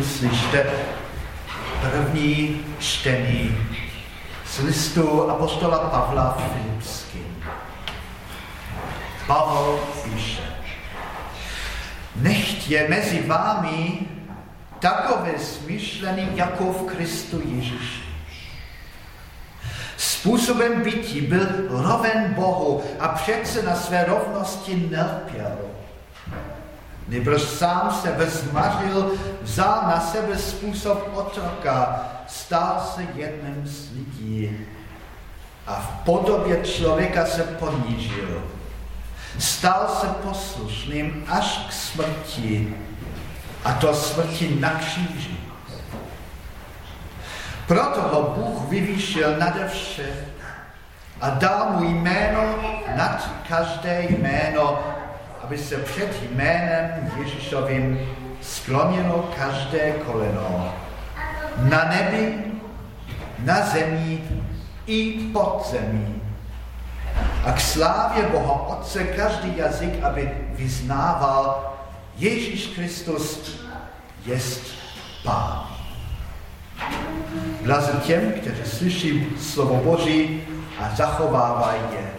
uslyšte první čtení z listu apostola Pavla Filipským. Pavel píše, Nechť je mezi vámi takové smyšlený jako v Kristu Ježíši. Způsobem bytí byl roven Bohu a přece na své rovnosti nelpěl. Nebož sám se bezmařil, vzal na sebe způsob otroka, stal se jedním z lidí a v podobě člověka se ponížil. Stal se poslušným až k smrti, a to smrti na kříži. Proto ho Bůh vyvýšil nade vše a dal mu jméno nad každé jméno, aby se před jménem Ježíšovým sklonilo každé koleno. Na nebi, na zemi i pod zemí. A k slávě Boha Otce každý jazyk, aby vyznával Ježíš Kristus jest Pán. Blaze těm, kteří slyší slovo Boží a zachovávají je.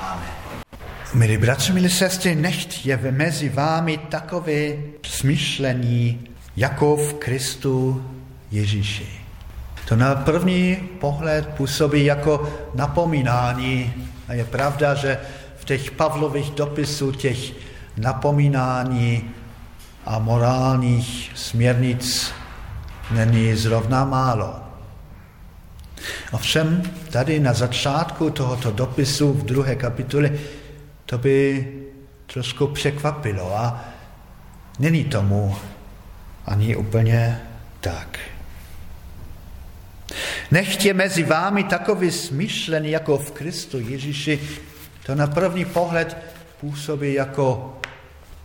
Amen. Milí bratři, milí sestry, nechť je mezi vámi takové smyšlení jako v Kristu Ježíši. To na první pohled působí jako napomínání. A je pravda, že v těch Pavlových dopisů těch napomínání a morálních směrnic není zrovna málo. Ovšem tady na začátku tohoto dopisu v druhé kapitole to by trošku překvapilo a není tomu ani úplně tak. Nechtě mezi vámi takový smyšlený jako v Kristu Ježíši, to na první pohled působí jako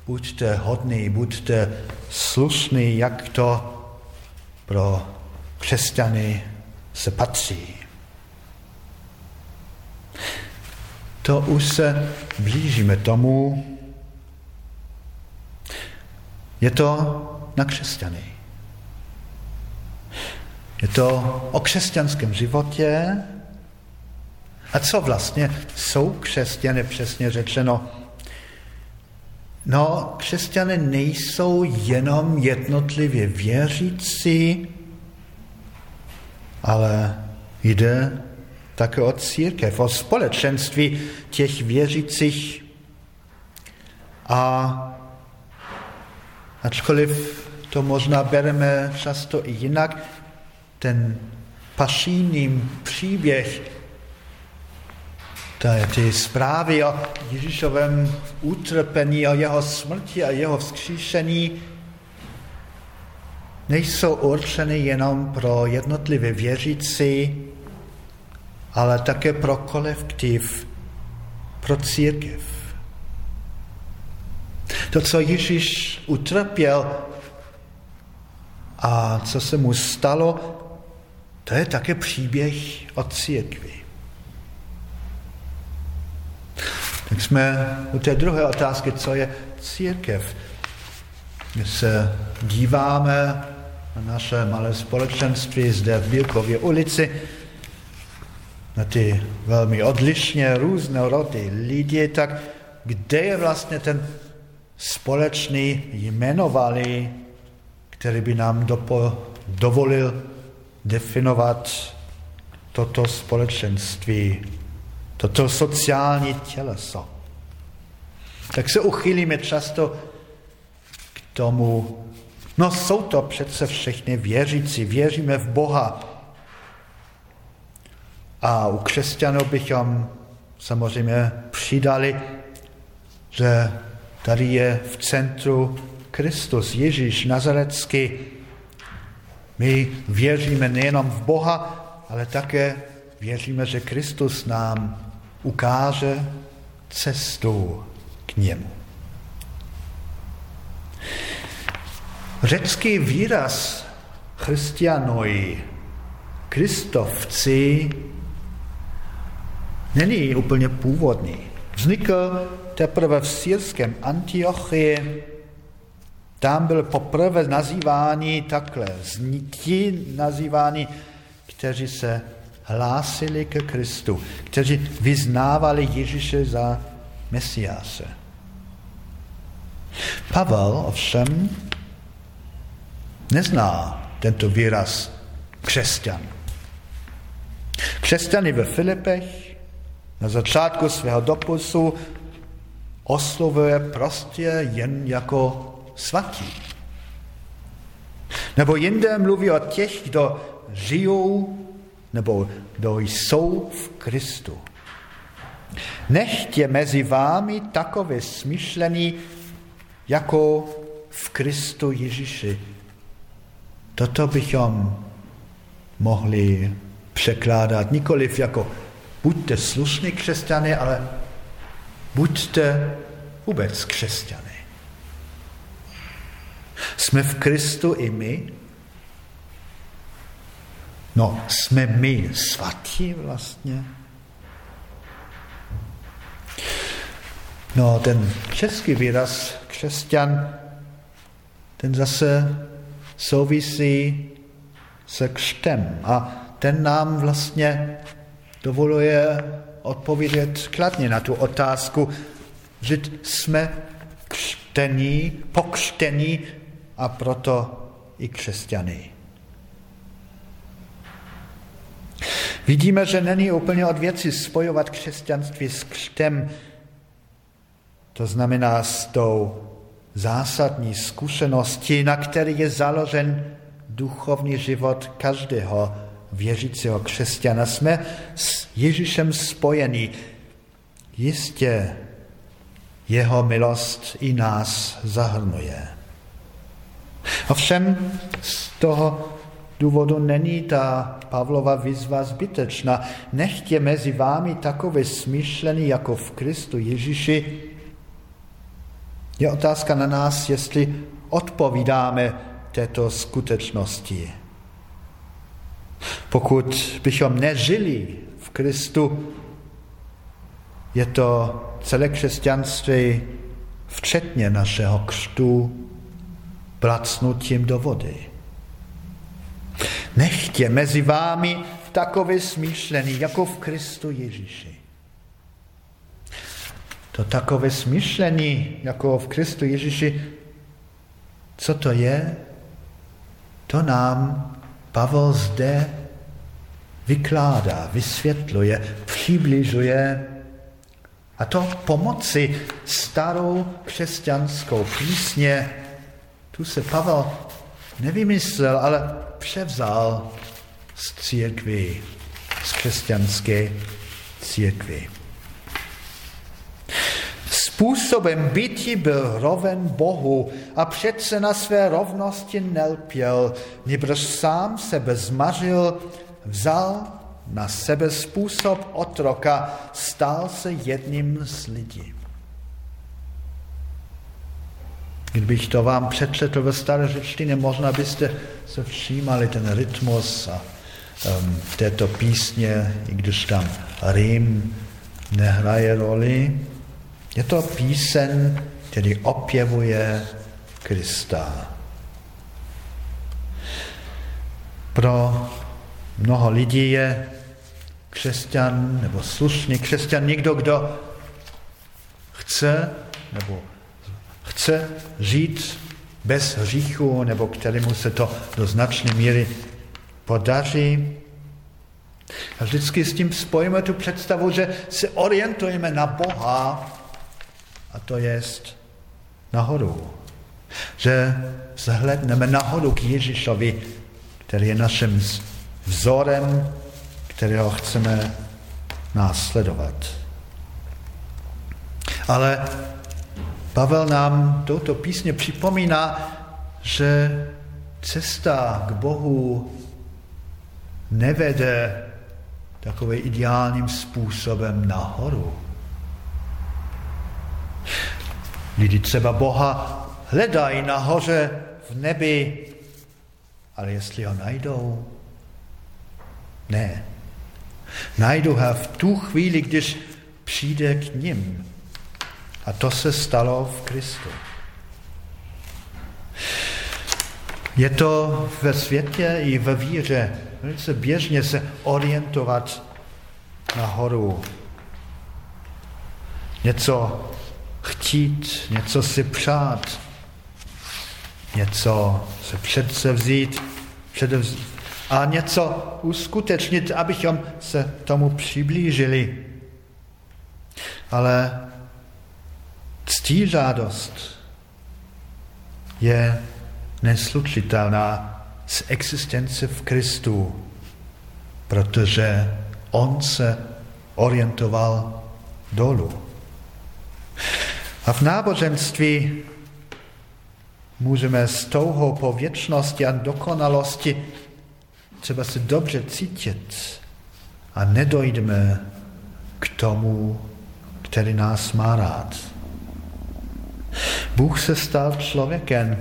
buďte hodný, buďte slušný, jak to pro křesťany se patří. To už se blížíme tomu. Je to na křesťany. Je to o křesťanském životě. A co vlastně jsou křesťané, přesně řečeno? No, křesťané nejsou jenom jednotlivě věřící, ale jde také o církev, o společenství těch věřících. A ačkoliv to možná bereme často i jinak, ten pašíný příběh, ty zprávy o Ježíšovém utrpení, o jeho smrti a jeho vzkříšení, nejsou určeny jenom pro jednotlivé věřící, ale také pro kolektiv, pro církev. To, co Ježíš utrpěl a co se mu stalo, to je také příběh o církvi. Tak jsme u té druhé otázky, co je církev. My se díváme na naše malé společenství zde v Bílkově ulici, na ty velmi odlišně různé rody lidi, tak kde je vlastně ten společný jmenovali, který by nám dopo, dovolil definovat toto společenství, toto sociální těleso. Tak se uchylíme často k tomu, no jsou to přece všechny věřící, věříme v Boha. A u křesťanů bychom samozřejmě přidali, že tady je v centru Kristus, Ježíš Nazarecký, my věříme nejenom v Boha, ale také věříme, že Kristus nám ukáže cestu k němu. Řecký výraz christianoi, kristovci, není úplně původný. Vznikl teprve v syrském Antiochii tam byl poprvé nazývání takhle, ti nazýváni, kteří se hlásili ke Kristu, kteří vyznávali Ježíše za Mesiáše. Pavel ovšem nezná tento výraz křesťan. Křesťany ve Filipech na začátku svého dopisu oslovuje prostě jen jako svatí. Nebo jinde mluví o těch, kdo žijou nebo kdo jsou v Kristu. Nechtě mezi vámi takové smyšlení jako v Kristu Ježíši. Toto bychom mohli překládat nikoliv jako buďte slušní křesťany, ale buďte vůbec křesťany. Jsme v Kristu i my? No, jsme my svatí vlastně? No, ten český výraz křesťan, ten zase souvisí se křtem a ten nám vlastně dovoluje odpovědět kladně na tu otázku, že jsme křtení, pokřtení a proto i křesťany. Vidíme, že není úplně od věci spojovat křesťanství s křtem, to znamená s tou zásadní zkušeností, na který je založen duchovní život každého věřícího křesťana. Jsme s Ježíšem spojení. Jistě jeho milost i nás zahrnuje. Ovšem z toho důvodu není ta Pavlova výzva zbytečná. Nechtě mezi vámi takové smýšlení jako v Kristu Ježíši. Je otázka na nás, jestli odpovídáme této skutečnosti. Pokud bychom nežili v Kristu, je to celé křesťanství, včetně našeho křtu, placnutím do vody. Nechtě mezi vámi takové smýšlení, jako v Kristu Ježíši. To takové smýšlení, jako v Kristu Ježíši, co to je? To nám Pavel zde vykládá, vysvětluje, přibližuje a to pomoci starou křesťanskou písně. Tu se Pavel nevymyslel, ale převzal z církvy, z křesťanské církvy. Způsobem bytí byl roven Bohu a přece na své rovnosti nelpěl, nebož sám sebe zmařil, vzal na sebe způsob otroka, stal se jedním z lidí. Kdybych to vám přečetl ve starořečtině, možná byste se všímali ten rytmus a um, této písně, i když tam Rým nehraje roli. Je to píseň, který opěvuje Krista. Pro mnoho lidí je křesťan nebo slušný křesťan někdo, kdo chce nebo chce žít bez hříchu, nebo kterému se to do značné míry podaří. A vždycky s tím spojíme tu představu, že se orientujeme na Boha, a to je nahoru. Že zhledneme nahoru k Ježíšovi, který je naším vzorem, kterého chceme následovat. Ale Pavel nám touto písně připomíná, že cesta k Bohu nevede takovým ideálním způsobem nahoru. Lidi třeba Boha hledají nahoře v nebi, ale jestli ho najdou, ne. Najdou ho v tu chvíli, když přijde k ním. A to se stalo v Kristu. Je to ve světě i ve víře velice běžně se orientovat nahoru. Něco chtít, něco si přát, něco se předsevzít, předevzít a něco uskutečnit, abychom se tomu přiblížili. Ale ctížádost je neslučitelná s existenci v Kristu, protože on se orientoval dolů. A v náboženství můžeme s touhou po věčnosti a dokonalosti třeba se dobře cítit a nedojdeme k tomu, který nás má rád. Bůh se stal člověkem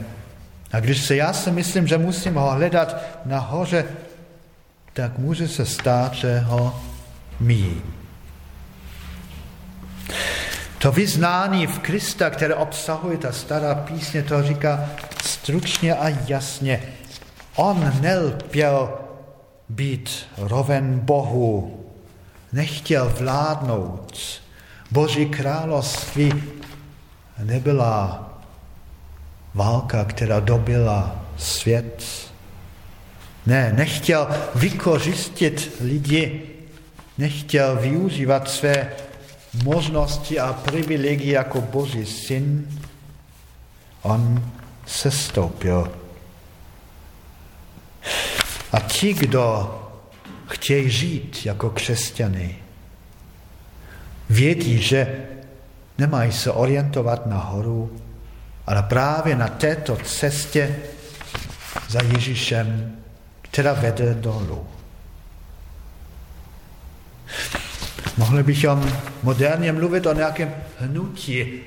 a když se já si myslím, že musím ho hledat nahoře, tak může se stát, že ho míjí. To vyznání v Krista, které obsahuje ta stará písně, to říká stručně a jasně. On nelpěl být roven Bohu, nechtěl vládnout. Boží království nebyla válka, která dobila svět. Ne, nechtěl vykořistit lidi, nechtěl využívat své možnosti a privilegie jako Boží syn. On se stoupil. A ti, kdo chtějí žít jako křesťany, vědí, že nemají se orientovat nahoru, ale právě na této cestě za Ježíšem, která vede dolů. Mohli bychom moderně mluvit o nějakém hnutí,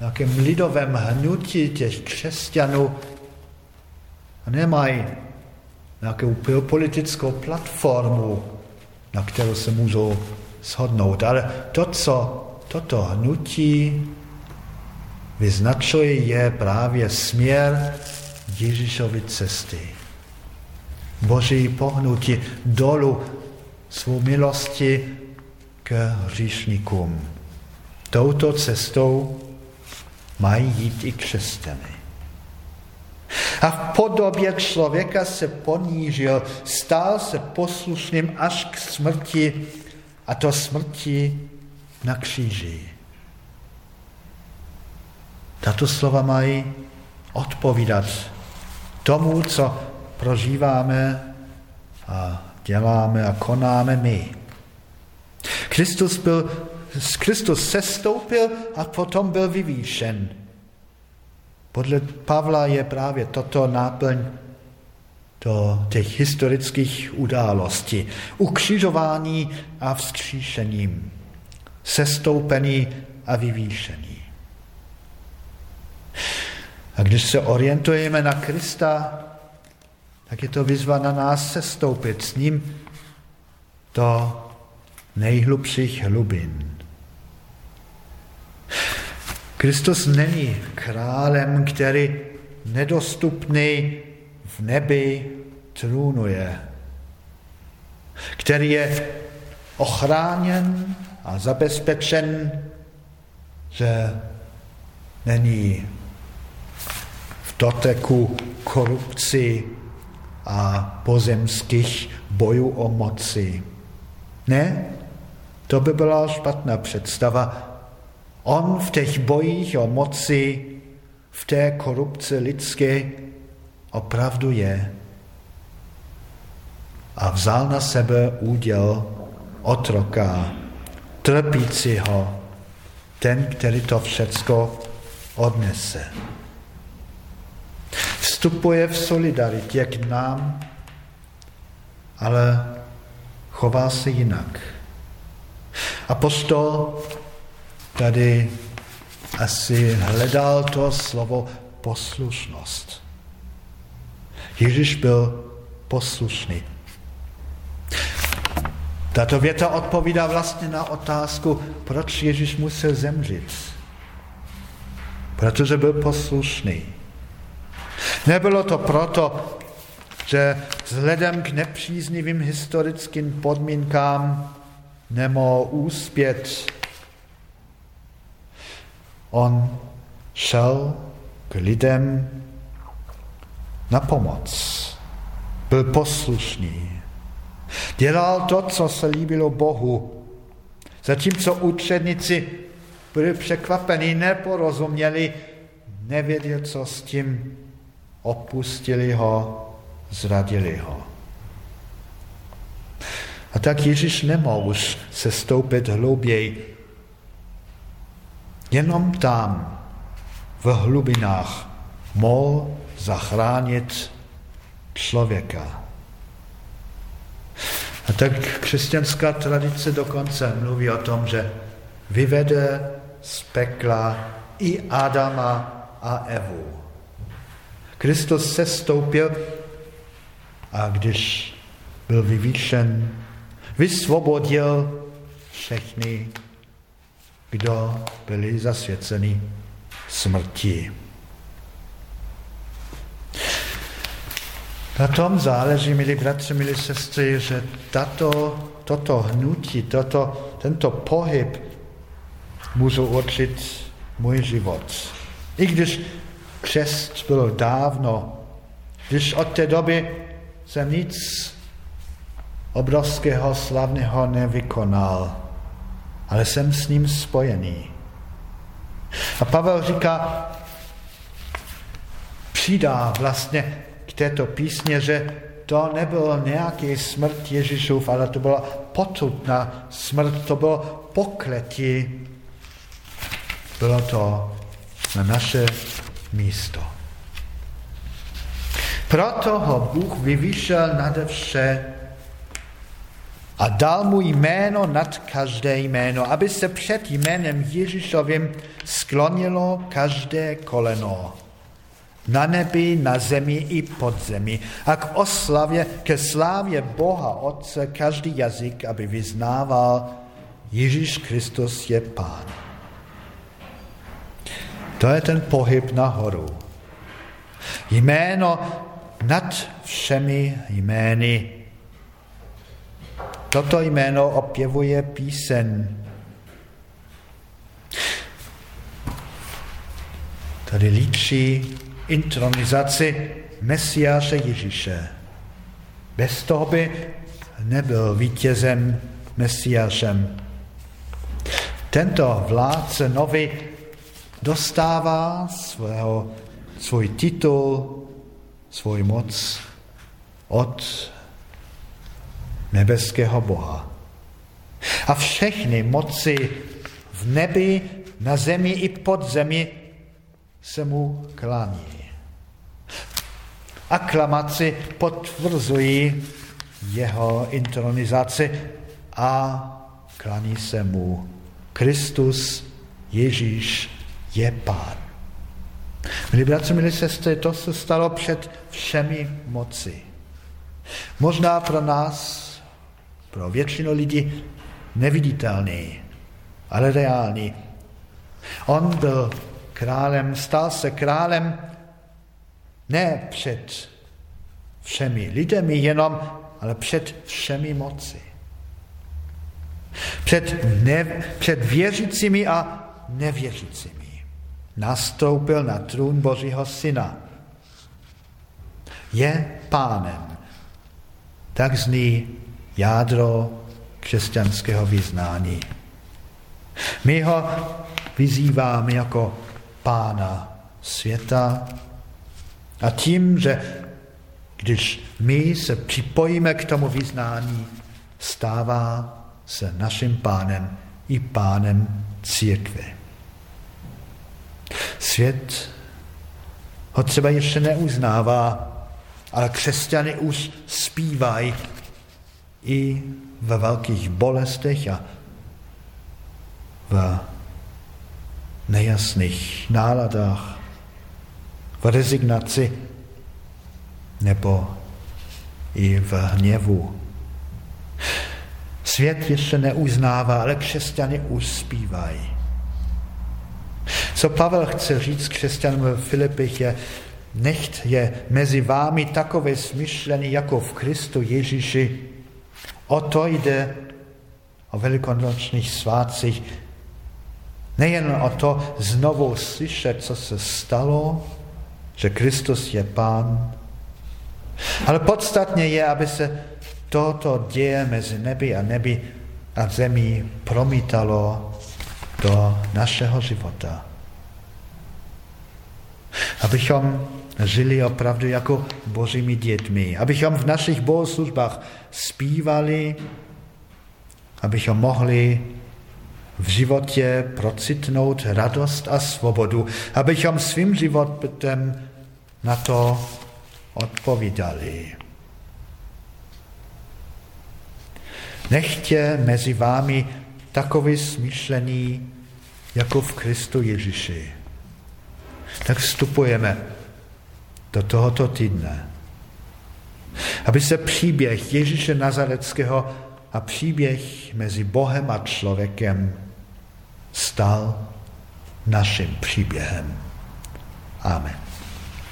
nějakém lidovém hnutí těch křesťanů. A nemají nějakou politickou platformu, na kterou se můžou shodnout. Ale to, co toto hnutí vyznačuje, je právě směr Ježíšovy cesty. Boží pohnutí dolů svou milosti k hříšníkům. Touto cestou mají jít i křesťany. A v podobě člověka se ponížil, stál se poslušným až k smrti, a to smrti na kříži. Tato slova mají odpovídat tomu, co prožíváme a děláme a konáme my. Kristus, byl, Kristus sestoupil a potom byl vyvýšen. Podle Pavla je právě toto náplň do těch historických událostí. Ukřižování a vzkříšením. Sestoupený a vyvýšený. A když se orientujeme na Krista, tak je to výzva na nás sestoupit s ním do nejhlubších hlubin. Kristus není králem, který nedostupný v nebi trůnuje, který je ochráněn a zabezpečen, že není v doteku korupci a pozemských bojů o moci. Ne, to by byla špatná představa. On v těch bojích o moci, v té korupci lidské opravdu je. A vzal na sebe úděl otroka, trpícího, ten, který to všecko odnese. Vstupuje v solidaritě k nám, ale chová se jinak. Apostol tady asi hledal to slovo poslušnost. Ježíš byl poslušný. Tato věta odpovídá vlastně na otázku, proč Ježíš musel zemřít. Protože byl poslušný. Nebylo to proto, že vzhledem k nepříznivým historickým podmínkám nemohl úspět. On šel k lidem na pomoc. Byl poslušný. Dělal to, co se líbilo Bohu. Zatímco učedníci byli překvapení, neporozuměli, nevěděli, co s tím, opustili ho, zradili ho. A tak Ježíš nemohl se stoupit hlouběji. Jenom tam, v hlubinách, mohl zachránit člověka. A tak křesťanská tradice dokonce mluví o tom, že vyvede z pekla i Adama a Evu. Kristus se stoupil a když byl vyvýšen, vysvobodil všechny, kdo byli zasvěceni smrti. Na tom záleží, milí bratři, milí sestry, že tato, toto hnutí, toto, tento pohyb můžu určit můj život. I když křest bylo dávno, když od té doby jsem nic obrovského slavného nevykonal, ale jsem s ním spojený. A Pavel říká, přidá vlastně k této písně, že to nebylo nějaký smrt Ježíšův, ale to byla potutná smrt, to bylo pokletí. Bylo to na naše místo. Proto ho Bůh vyvýšel nade vše a dal mu jméno nad každé jméno, aby se před jménem Ježíšovým sklonilo každé koleno. Na nebi, na zemi i pod zemi. A k oslavě, ke slávě Boha Otce každý jazyk, aby vyznával, Ježíš Kristus je Pán. To je ten pohyb nahoru. Jméno nad všemi jmény. Toto jméno opěvuje píseň. Tady líčí intronizaci Mesiáše Ježíše. Bez toho by nebyl vítězem Mesiášem. Tento vládce nový dostává svého, svůj titul svůj moc od nebeského Boha. A všechny moci v nebi, na zemi i pod zemi se mu klání. Aklamaci potvrzují jeho intronizaci a klaní se mu. Kristus Ježíš je Pán. Milí bratři, milí sestry, to se stalo před všemi moci. Možná pro nás, pro většinu lidí, neviditelný, ale reálný. On byl králem, stal se králem ne před všemi lidmi jenom, ale před všemi moci. Před, ne, před věřícími a nevěřícími nastoupil na trůn Božího Syna. Je pánem. Tak zní jádro křesťanského vyznání. My ho vyzýváme jako pána světa a tím, že když my se připojíme k tomu vyznání, stává se naším pánem i pánem církve. Svět ho třeba ještě neuznává, ale křesťany už zpívají i ve velkých bolestech a v nejasných náladách, v rezignaci nebo i v hněvu. Svět ještě neuznává, ale křesťany už zpívají. Co Pavel chce říct křesťanům v Filipích je, Nechť je mezi vámi takové smyšlení jako v Kristu Ježíši. O to jde o velikonočních svátcích. Nejen o to znovu slyšet, co se stalo, že Kristus je Pán, ale podstatně je, aby se toto děje mezi nebi a nebi a zemí promítalo do našeho života. Abychom žili opravdu jako božími dětmi, abychom v našich bohoslužbách zpívali, abychom mohli v životě procitnout radost a svobodu, abychom svým životem na to odpovídali. Nechtě mezi vámi takové smýšlení jako v Kristu Ježíši. Tak vstupujeme do tohoto týdne. Aby se příběh Ježíše Nazareckého a příběh mezi Bohem a člověkem stal naším příběhem. Amen.